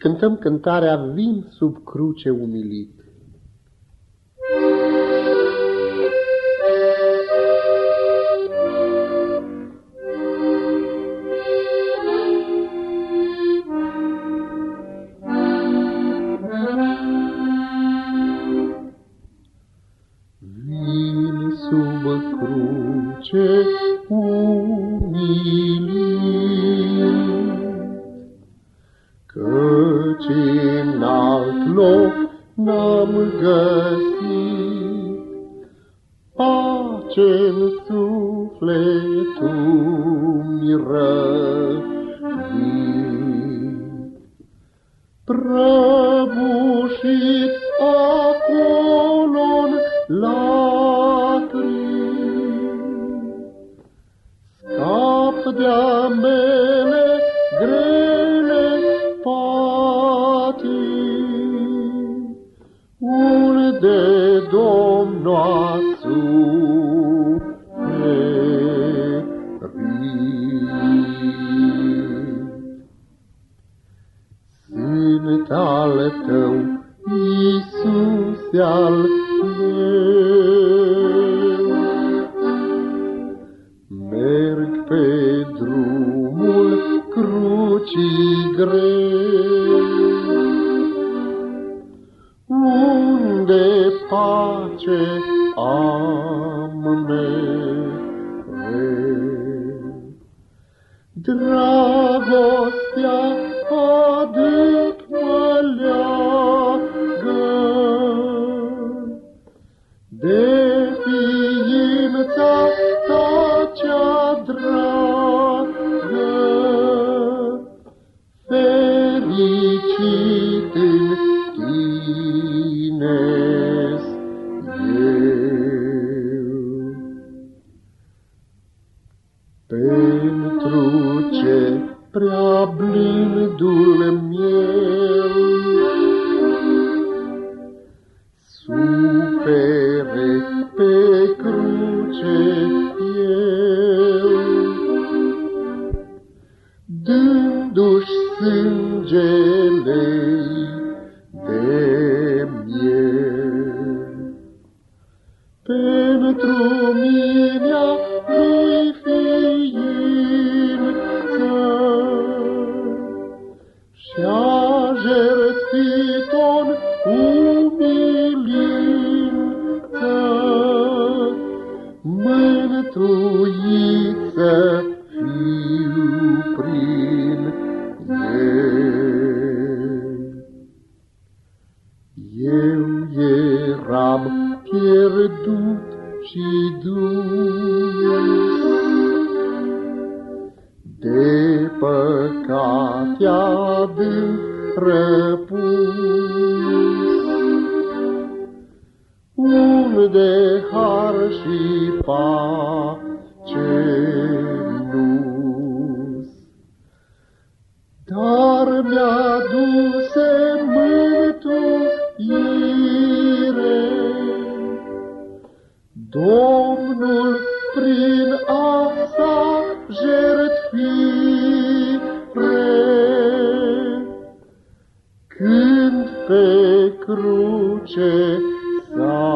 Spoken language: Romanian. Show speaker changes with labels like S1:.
S1: cântăm cântarea Vin sub cruce umilit. Vin sub cruce umilit, Căci în alt loc n-am găsit pace-n sufletul mi răvit. Prăbușit acolo-n lacrimi, scap de-a mele Sunt al tău, Iisus al meu. Merg pe drumul crucii greu, unde pace am ființa ta cea dragă, fericit în tine eu. Pentru ce prea blândul miel cruce el, dându-și sângele de miel. Pentru minea lui ființă și-a jertfit-o mântuit să fiu prin el. Eu eram pierdut și dus de păcate adânc răpus, unde har și pace nu dar mi-a duse mântuire. Domnul prin a sa jertfire, când pe cruce s-a